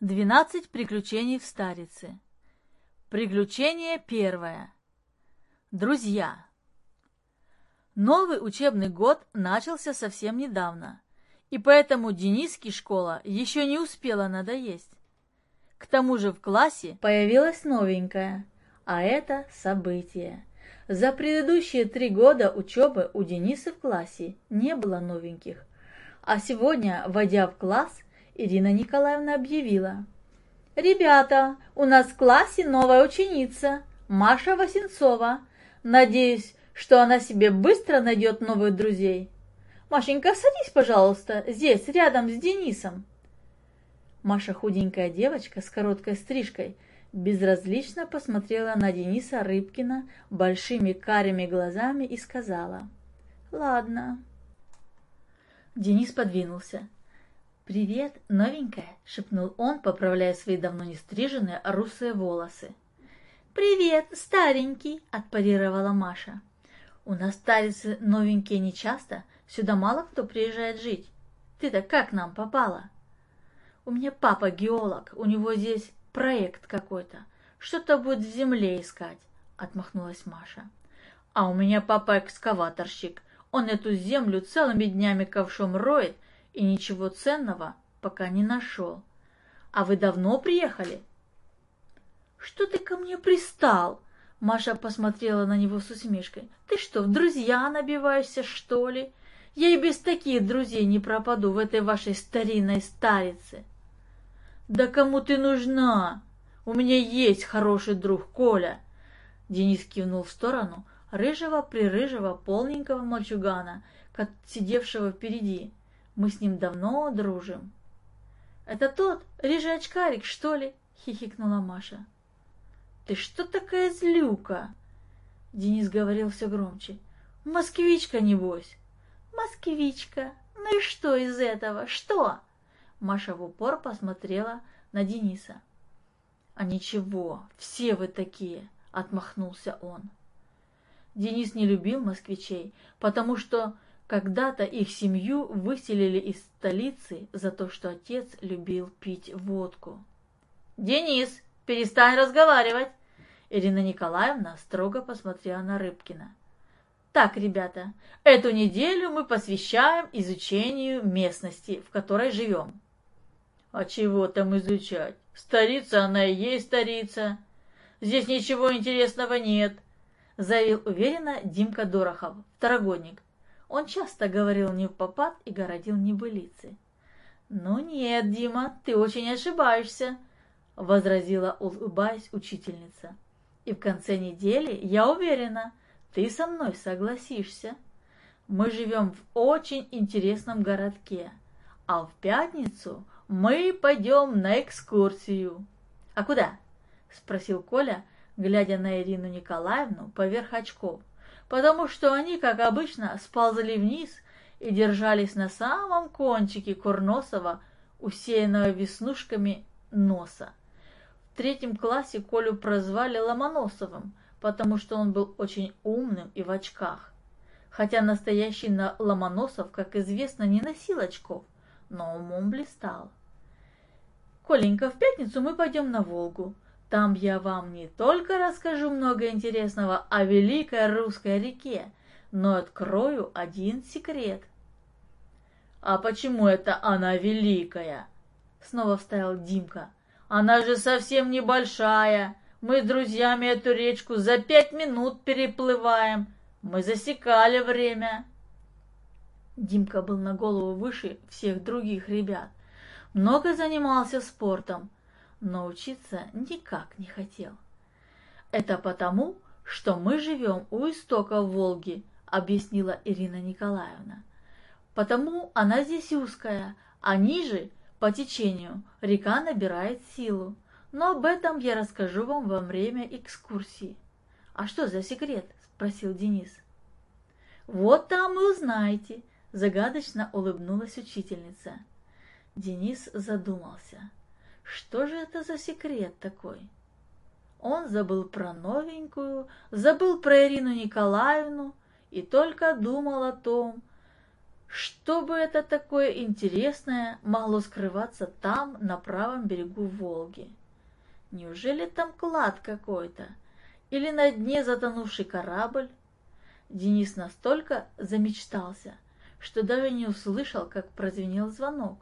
Двенадцать приключений в Старице. Приключение первое. Друзья. Новый учебный год начался совсем недавно, и поэтому Дениске школа еще не успела надоесть. К тому же в классе появилась новенькая, а это событие. За предыдущие три года учебы у Денисы в классе не было новеньких, а сегодня, войдя в класс, Ирина Николаевна объявила. «Ребята, у нас в классе новая ученица, Маша Васенцова. Надеюсь, что она себе быстро найдет новых друзей. Машенька, садись, пожалуйста, здесь, рядом с Денисом». Маша, худенькая девочка с короткой стрижкой, безразлично посмотрела на Дениса Рыбкина большими карими глазами и сказала «Ладно». Денис подвинулся. «Привет, новенькая!» — шепнул он, поправляя свои давно не стриженные русые волосы. «Привет, старенький!» — отпарировала Маша. «У нас старицы новенькие нечасто, сюда мало кто приезжает жить. Ты-то как нам попала?» «У меня папа геолог, у него здесь проект какой-то. Что-то будет в земле искать», — отмахнулась Маша. «А у меня папа экскаваторщик. Он эту землю целыми днями ковшом роет, — и ничего ценного пока не нашел. А вы давно приехали? Что ты ко мне пристал? Маша посмотрела на него с усмешкой. Ты что, в друзья набиваешься, что ли? Я и без таких друзей не пропаду в этой вашей старинной старице. Да кому ты нужна? У меня есть хороший друг Коля. Денис кивнул в сторону рыжего-прирыжего полненького мальчугана, сидевшего впереди. Мы с ним давно дружим. Это тот, рыжий очкарик, что ли? Хихикнула Маша. Ты что такая злюка? Денис говорил все громче. Москвичка, небось. Москвичка. Ну и что из этого? Что? Маша в упор посмотрела на Дениса. «А ничего, все вы такие!» — отмахнулся он. Денис не любил москвичей, потому что когда-то их семью выселили из столицы за то, что отец любил пить водку. «Денис, перестань разговаривать!» Ирина Николаевна строго посмотрела на Рыбкина. «Так, ребята, эту неделю мы посвящаем изучению местности, в которой живем». «А чего там изучать? Столица она и есть столица. Здесь ничего интересного нет», заявил уверенно Димка Дорохов, второгодник, он часто говорил не в попад и городил небылицы. «Ну нет, Дима, ты очень ошибаешься», — возразила, улыбаясь учительница. «И в конце недели, я уверена, ты со мной согласишься. Мы живем в очень интересном городке, а в пятницу мы пойдем на экскурсию». «А куда?» — спросил Коля, глядя на Ирину Николаевну поверх очков потому что они, как обычно, сползли вниз и держались на самом кончике курносого, усеянного веснушками носа. В третьем классе Колю прозвали Ломоносовым, потому что он был очень умным и в очках. Хотя настоящий Ломоносов, как известно, не носил очков, но умом блистал. «Коленька, в пятницу мы пойдем на Волгу. Там я вам не только расскажу много интересного о великой русской реке, но открою один секрет. «А почему это она великая?» Снова вставил Димка. «Она же совсем небольшая. Мы с друзьями эту речку за пять минут переплываем. Мы засекали время». Димка был на голову выше всех других ребят. Много занимался спортом, но учиться никак не хотел. «Это потому, что мы живем у истока Волги», — объяснила Ирина Николаевна. «Потому она здесь узкая, а ниже, по течению, река набирает силу. Но об этом я расскажу вам во время экскурсии». «А что за секрет?» — спросил Денис. «Вот там и узнаете», — загадочно улыбнулась учительница. Денис задумался. Что же это за секрет такой? Он забыл про новенькую, забыл про Ирину Николаевну и только думал о том, Что бы это такое интересное могло скрываться там, на правом берегу Волги? Неужели там клад какой-то? Или на дне затонувший корабль? Денис настолько замечтался, что даже не услышал, как прозвенел звонок.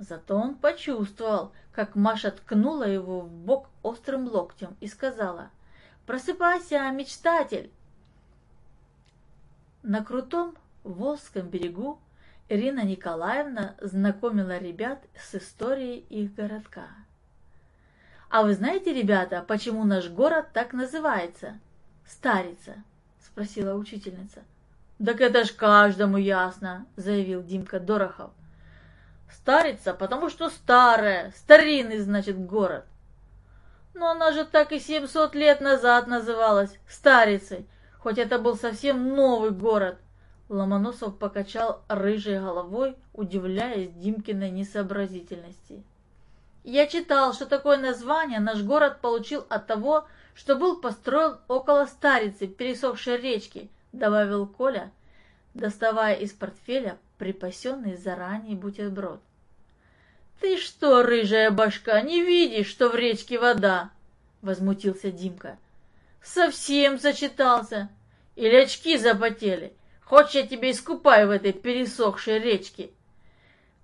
Зато он почувствовал, как Маша ткнула его в бок острым локтем и сказала «Просыпайся, мечтатель!» На крутом Волжском берегу Ирина Николаевна знакомила ребят с историей их городка. «А вы знаете, ребята, почему наш город так называется? Старица?» – спросила учительница. «Так это ж каждому ясно», – заявил Димка Дорохов. Старица, потому что старая, старинный, значит, город. Но она же так и 700 лет назад называлась Старицей, хоть это был совсем новый город. Ломоносов покачал рыжей головой, удивляясь Димкиной несообразительности. Я читал, что такое название наш город получил от того, что был построен около Старицы, пересохшей речки, добавил Коля, доставая из портфеля припасенный заранее бутерброд. «Ты что, рыжая башка, не видишь, что в речке вода?» — возмутился Димка. «Совсем зачитался? Или очки запотели? Хочешь, я тебя искупаю в этой пересохшей речке?»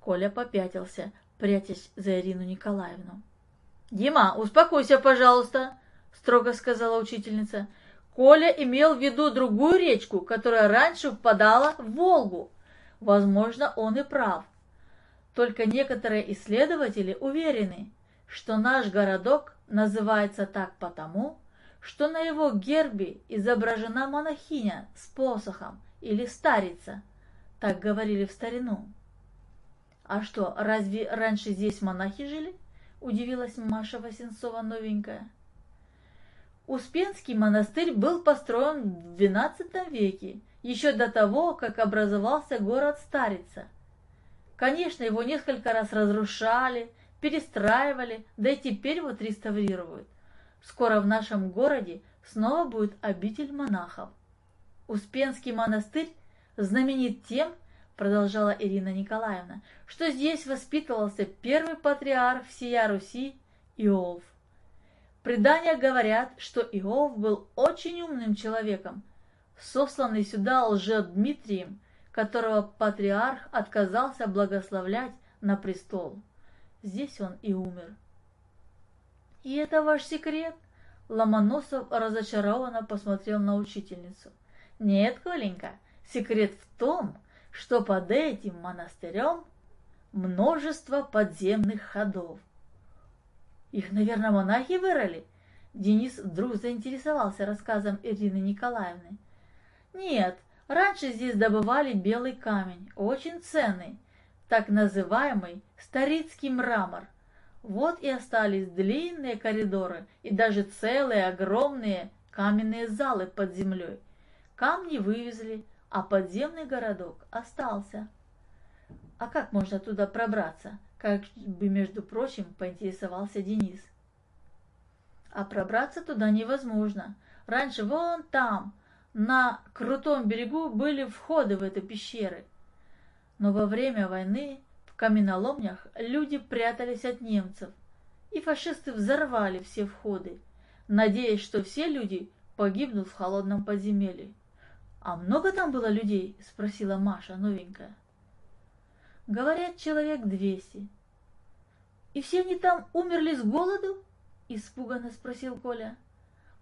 Коля попятился, прячась за Ирину Николаевну. «Дима, успокойся, пожалуйста», — строго сказала учительница. Коля имел в виду другую речку, которая раньше впадала в Волгу. Возможно, он и прав. Только некоторые исследователи уверены, что наш городок называется так потому, что на его гербе изображена монахиня с посохом или старица, так говорили в старину. «А что, разве раньше здесь монахи жили?» – удивилась Маша Васенцова новенькая. Успенский монастырь был построен в XII веке, еще до того, как образовался город Старица – Конечно, его несколько раз разрушали, перестраивали, да и теперь вот реставрируют. Скоро в нашем городе снова будет обитель монахов. Успенский монастырь знаменит тем, продолжала Ирина Николаевна, что здесь воспитывался первый патриарх всея Руси Иов. Предания говорят, что Иов был очень умным человеком, сосланный сюда лже-Дмитрием, которого патриарх отказался благословлять на престол. Здесь он и умер. «И это ваш секрет?» Ломоносов разочарованно посмотрел на учительницу. «Нет, Коленька, секрет в том, что под этим монастырем множество подземных ходов. Их, наверное, монахи вырыли?» Денис вдруг заинтересовался рассказом Ирины Николаевны. «Нет, Раньше здесь добывали белый камень, очень ценный, так называемый старицкий мрамор. Вот и остались длинные коридоры и даже целые огромные каменные залы под землей. Камни вывезли, а подземный городок остался. А как можно туда пробраться? Как бы, между прочим, поинтересовался Денис. А пробраться туда невозможно. Раньше вон там, на крутом берегу были входы в эти пещеры. Но во время войны в каменоломнях люди прятались от немцев, и фашисты взорвали все входы, надеясь, что все люди погибнут в холодном подземелье. «А много там было людей?» – спросила Маша, новенькая. «Говорят, человек двести». «И все они там умерли с голоду?» – испуганно спросил Коля.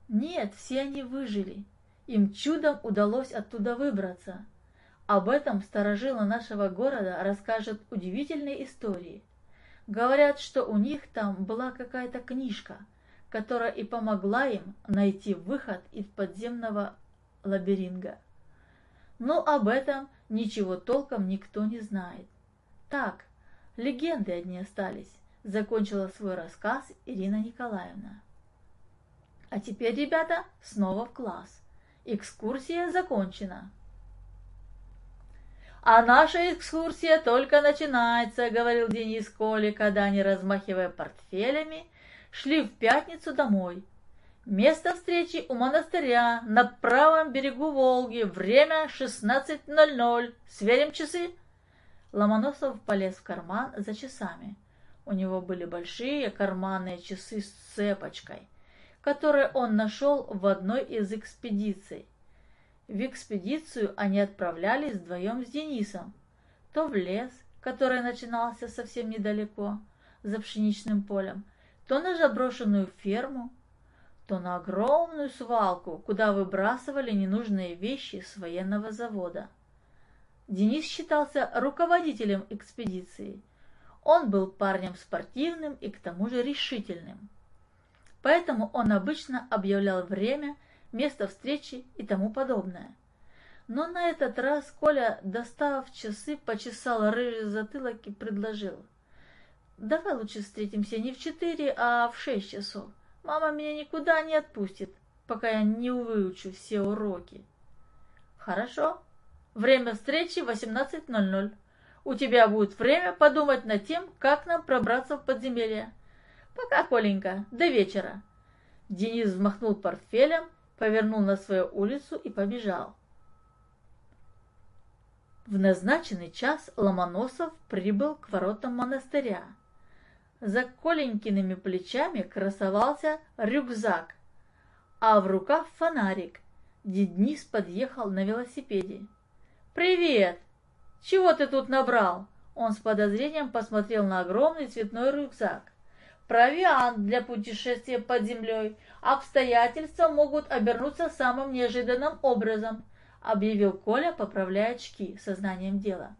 «Нет, все они выжили. Им чудом удалось оттуда выбраться. Об этом старожилы нашего города расскажут удивительные истории. Говорят, что у них там была какая-то книжка, которая и помогла им найти выход из подземного лабиринта. Но об этом ничего толком никто не знает. Так, легенды одни остались, закончила свой рассказ Ирина Николаевна. А теперь, ребята, снова в класс. Экскурсия закончена. «А наша экскурсия только начинается», — говорил Денис Коли, когда они, размахивая портфелями, шли в пятницу домой. Место встречи у монастыря на правом берегу Волги. Время 16.00. Сверим часы?» Ломоносов полез в карман за часами. У него были большие карманные часы с цепочкой, которые он нашел в одной из экспедиций. В экспедицию они отправлялись вдвоем с Денисом. То в лес, который начинался совсем недалеко, за пшеничным полем, то на заброшенную ферму, то на огромную свалку, куда выбрасывали ненужные вещи с военного завода. Денис считался руководителем экспедиции. Он был парнем спортивным и к тому же решительным. Поэтому он обычно объявлял время, место встречи и тому подобное. Но на этот раз Коля, достав часы, почесал рыжий затылок и предложил. «Давай лучше встретимся не в четыре, а в шесть часов. Мама меня никуда не отпустит, пока я не выучу все уроки». «Хорошо. Время встречи 18.00. У тебя будет время подумать над тем, как нам пробраться в подземелье. Пока, Коленька, до вечера». Денис взмахнул портфелем, повернул на свою улицу и побежал. В назначенный час Ломоносов прибыл к воротам монастыря. За Коленькиными плечами красовался рюкзак, а в руках фонарик. Денис подъехал на велосипеде. «Привет! Чего ты тут набрал?» Он с подозрением посмотрел на огромный цветной рюкзак. «Провиант для путешествия под землей. Обстоятельства могут обернуться самым неожиданным образом объявил Коля, поправляя очки сознанием дела.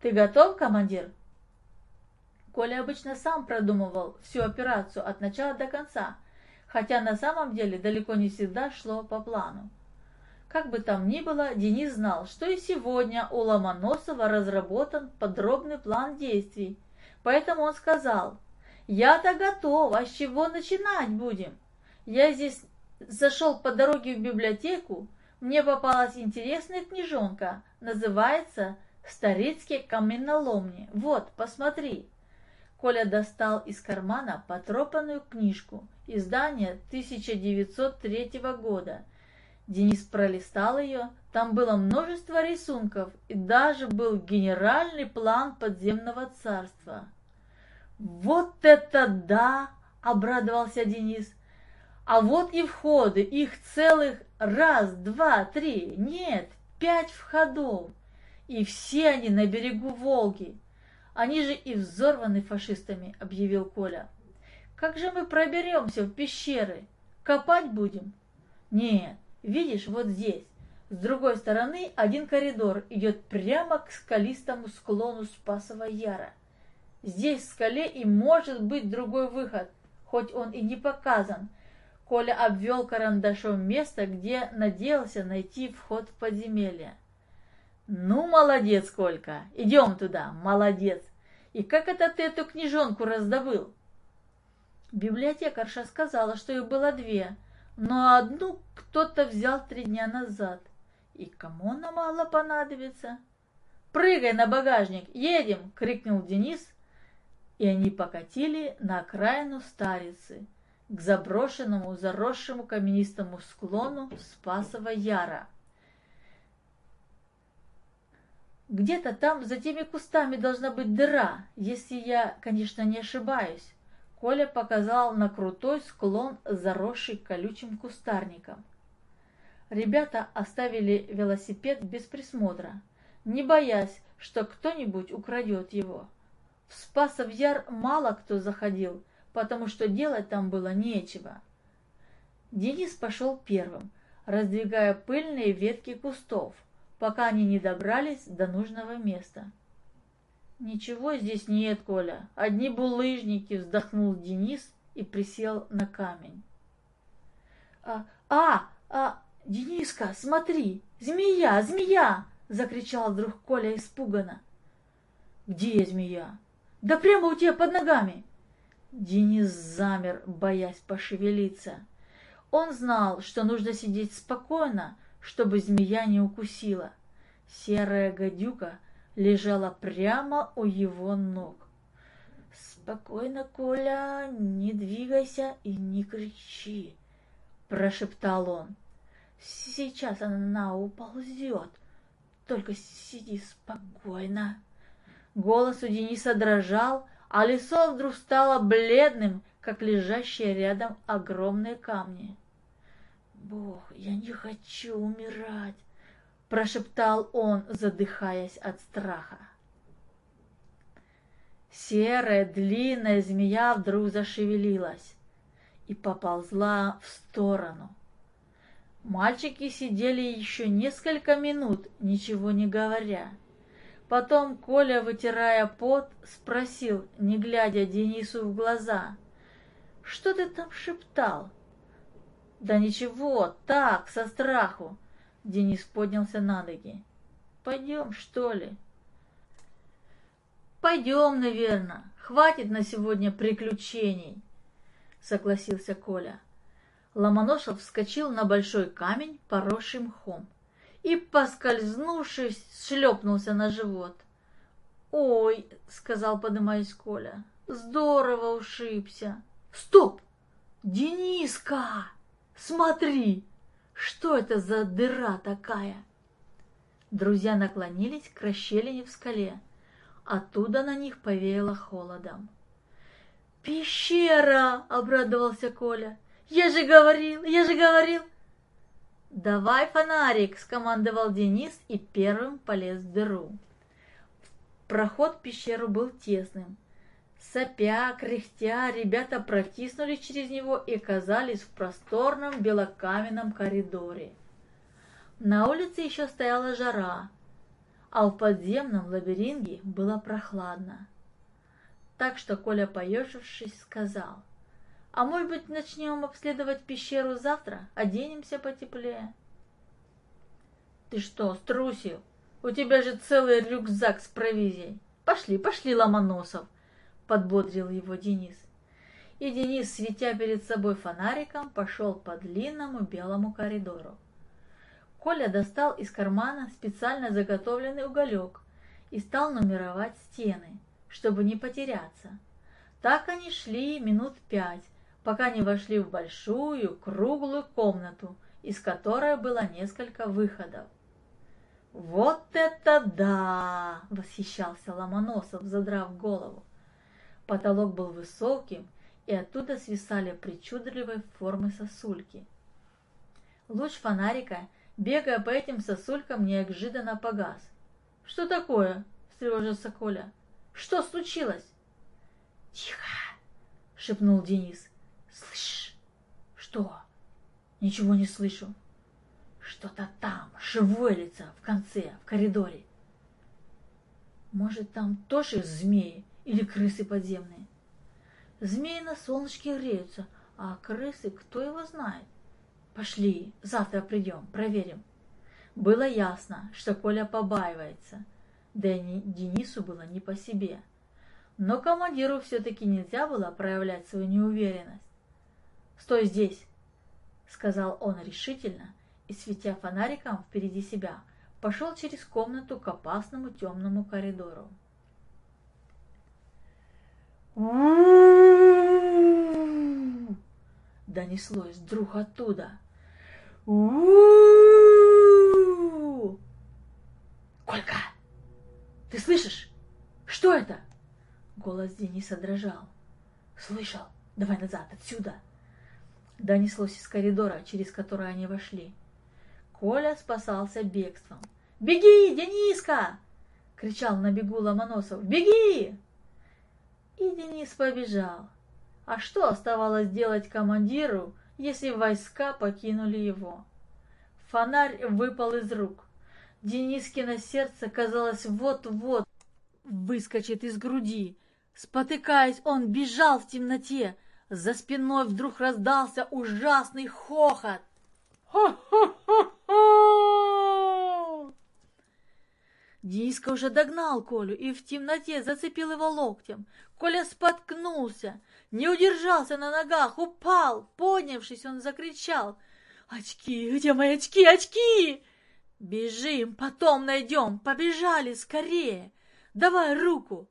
«Ты готов, командир?» Коля обычно сам продумывал всю операцию от начала до конца, хотя на самом деле далеко не всегда шло по плану. Как бы там ни было, Денис знал, что и сегодня у Ломоносова разработан подробный план действий, поэтому он сказал, «Я-то готов, а с чего начинать будем? Я здесь зашел по дороге в библиотеку, мне попалась интересная книжонка, называется «Старицкие каменоломни». Вот, посмотри. Коля достал из кармана потрепанную книжку, издание 1903 года. Денис пролистал ее, там было множество рисунков и даже был генеральный план подземного царства. «Вот это да!» – обрадовался Денис. «А вот и входы, их целых Раз, два, три, нет, пять входов. И все они на берегу Волги. Они же и взорваны фашистами, объявил Коля. Как же мы проберемся в пещеры? Копать будем? Нет, видишь, вот здесь. С другой стороны один коридор идет прямо к скалистому склону Спасова Яра. Здесь в скале и может быть другой выход, хоть он и не показан, Коля обвел карандашом место, где надеялся найти вход в подземелье. «Ну, молодец, Колька! Идем туда, молодец! И как это ты эту книжонку раздобыл?» Библиотекарша сказала, что их было две, но одну кто-то взял три дня назад. И кому она могла понадобиться? «Прыгай на багажник, едем!» — крикнул Денис, и они покатили на окраину Старицы — к заброшенному, заросшему каменистому склону Спасова Яра. Где-то там за теми кустами должна быть дыра, если я, конечно, не ошибаюсь. Коля показал на крутой склон, заросший колючим кустарником. Ребята оставили велосипед без присмотра, не боясь, что кто-нибудь украдет его. В Спасов Яр мало кто заходил, потому что делать там было нечего. Денис пошел первым, раздвигая пыльные ветки кустов, пока они не добрались до нужного места. «Ничего здесь нет, Коля, одни булыжники», — вздохнул Денис и присел на камень. «А, а, а, Дениска, смотри, змея, змея!» — закричал вдруг Коля испуганно. «Где змея?» «Да прямо у тебя под ногами!» Денис замер, боясь пошевелиться. Он знал, что нужно сидеть спокойно, чтобы змея не укусила. Серая гадюка лежала прямо у его ног. «Спокойно, Коля, не двигайся и не кричи. прошептал он. Сейчас она уползет. Только сиди спокойно. Голос у Дениса дрожал, а лицо вдруг стало бледным, как лежащие рядом огромные камни. «Бог, я не хочу умирать!» – прошептал он, задыхаясь от страха. Серая длинная змея вдруг зашевелилась и поползла в сторону. Мальчики сидели еще несколько минут, ничего не говоря. Потом Коля, вытирая пот, спросил, не глядя Денису в глаза, «Что ты там шептал?» «Да ничего, так, со страху!» Денис поднялся на ноги. «Пойдем, что ли?» «Пойдем, наверное. Хватит на сегодня приключений», — согласился Коля. Ломоносов вскочил на большой камень, поросший мхом, и, поскользнувшись, шлепнулся на живот. «Ой!» — сказал, подымаясь Коля. «Здорово ушибся!» «Стоп! Дениска! Смотри! Что это за дыра такая?» Друзья наклонились к расщелине в скале. Оттуда на них повеяло холодом. «Пещера!» — обрадовался Коля. «Я же говорил, я же говорил!» «Давай фонарик!» — скомандовал Денис и первым полез в дыру. Проход в пещеру был тесным. Сопя, кряхтя, ребята протиснулись через него и оказались в просторном белокаменном коридоре. На улице еще стояла жара, а в подземном лабиринте было прохладно. Так что Коля, поежившись, сказал, «А может быть, начнем обследовать пещеру завтра, оденемся потеплее?» «Ты что, струсил? У тебя же целый рюкзак с провизией. Пошли, пошли, Ломоносов!» – подбодрил его Денис. И Денис, светя перед собой фонариком, пошел по длинному белому коридору. Коля достал из кармана специально заготовленный уголек и стал нумеровать стены, чтобы не потеряться. Так они шли минут пять, пока не вошли в большую круглую комнату, из которой было несколько выходов. «Вот это да!» – восхищался Ломоносов, задрав голову. Потолок был высоким, и оттуда свисали причудливой формы сосульки. Луч фонарика – бегая по этим сосулькам, неожиданно погас. «Что такое?» – встревожился Коля. «Что случилось?» «Тихо!» – шепнул Денис. «Слышишь?» «Что?» «Ничего не слышу». «Что-то там шевелится в конце, в коридоре». «Может, там тоже змеи или крысы подземные?» «Змеи на солнышке греются, а крысы кто его знает?» Пошли, завтра придем, проверим. Было ясно, что Коля побаивается, да и Денису было не по себе. Но командиру все-таки нельзя было проявлять свою неуверенность. «Стой здесь!» — сказал он решительно и, светя фонариком впереди себя, пошел через комнату к опасному темному коридору. Донеслось вдруг оттуда. Колька, ты слышишь? Что это? Голос Дениса дрожал. Слышал. Давай назад, отсюда. Донеслось из коридора, через который они вошли. Коля спасался бегством. «Беги, Дениска!» — кричал на бегу Ломоносов. «Беги!» И Денис побежал. А что оставалось делать командиру, если войска покинули его? Фонарь выпал из рук. Денискино сердце, казалось, вот-вот выскочит из груди. Спотыкаясь, он бежал в темноте. За спиной вдруг раздался ужасный хохот. «Хо-хо-хо-хо!» Дениска уже догнал Колю и в темноте зацепил его локтем. Коля споткнулся, не удержался на ногах, упал. Поднявшись, он закричал. «Очки! Где мои очки? Очки!» «Бежим, потом найдем! Побежали скорее! Давай руку!»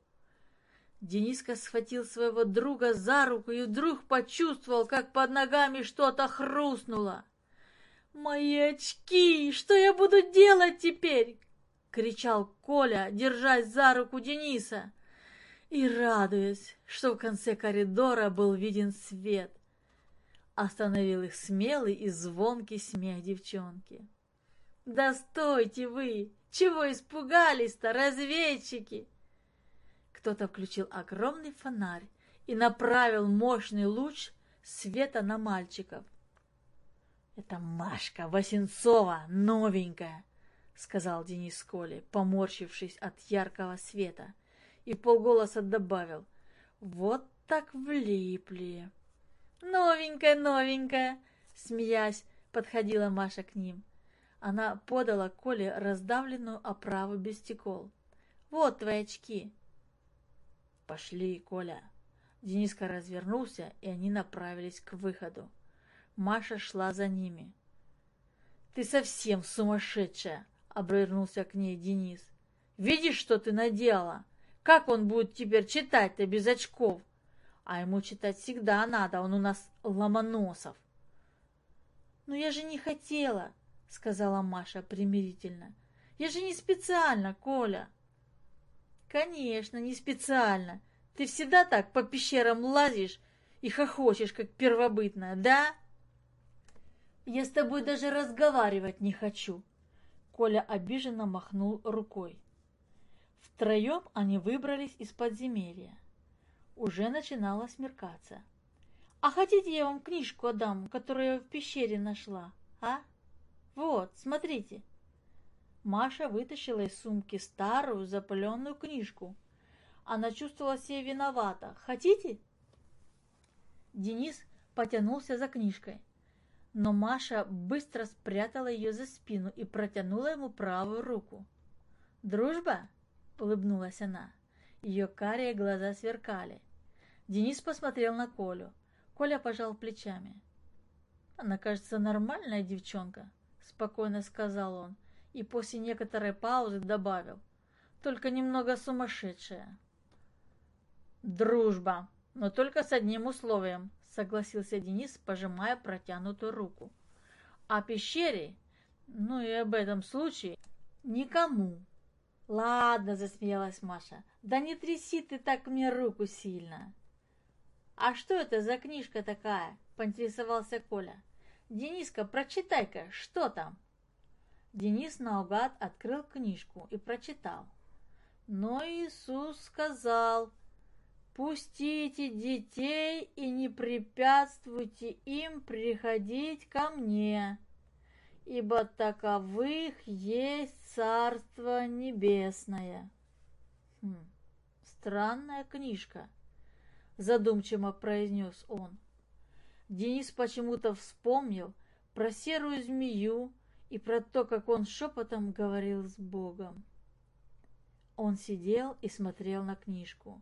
Дениска схватил своего друга за руку и вдруг почувствовал, как под ногами что-то хрустнуло. «Мои очки! Что я буду делать теперь?» — кричал Коля, держась за руку Дениса и радуясь, что в конце коридора был виден свет. Остановил их смелый и звонкий смех девчонки. «Да стойте вы! Чего испугались-то, разведчики?» Кто-то включил огромный фонарь и направил мощный луч света на мальчиков. «Это Машка Васенцова, новенькая», — сказал Денис Коле, поморщившись от яркого света, и полголоса добавил. «Вот так влипли». «Новенькая, новенькая!» — смеясь, подходила Маша к ним. Она подала Коле раздавленную оправу без стекол. «Вот твои очки!» «Пошли, Коля!» Дениска развернулся, и они направились к выходу. Маша шла за ними. «Ты совсем сумасшедшая!» — обернулся к ней Денис. «Видишь, что ты наделала? Как он будет теперь читать-то без очков? А ему читать всегда надо, он у нас ломоносов». «Но я же не хотела!» — сказала Маша примирительно. «Я же не специально, Коля!» «Конечно, не специально. Ты всегда так по пещерам лазишь и хохочешь, как первобытная, да?» «Я с тобой даже разговаривать не хочу!» Коля обиженно махнул рукой. Втроем они выбрались из подземелья. Уже начинало смеркаться. «А хотите, я вам книжку отдам, которую я в пещере нашла, а? Вот, смотрите!» Маша вытащила из сумки старую запыленную книжку. Она чувствовала себя виновата. «Хотите?» Денис потянулся за книжкой, но Маша быстро спрятала ее за спину и протянула ему правую руку. «Дружба?» — улыбнулась она. Ее карие глаза сверкали. Денис посмотрел на Колю. Коля пожал плечами. «Она, кажется, нормальная девчонка», — спокойно сказал он и после некоторой паузы добавил. Только немного сумасшедшая. Дружба, но только с одним условием, согласился Денис, пожимая протянутую руку. О пещере, ну и об этом случае, никому. Ладно, засмеялась Маша, да не тряси ты так мне руку сильно. А что это за книжка такая? Поинтересовался Коля. Дениска, прочитай-ка, что там? Денис наугад открыл книжку и прочитал. Но Иисус сказал, «Пустите детей и не препятствуйте им приходить ко мне, ибо таковых есть Царство Небесное». Хм, странная книжка, задумчиво произнес он. Денис почему-то вспомнил про серую змею, и про то, как он шепотом говорил с Богом. Он сидел и смотрел на книжку,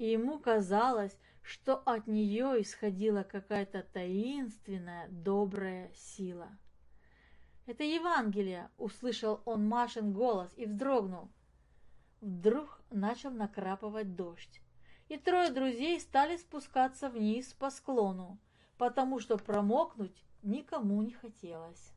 и ему казалось, что от нее исходила какая-то таинственная, добрая сила. «Это Евангелие!» — услышал он Машин голос и вздрогнул. Вдруг начал накрапывать дождь, и трое друзей стали спускаться вниз по склону, потому что промокнуть никому не хотелось.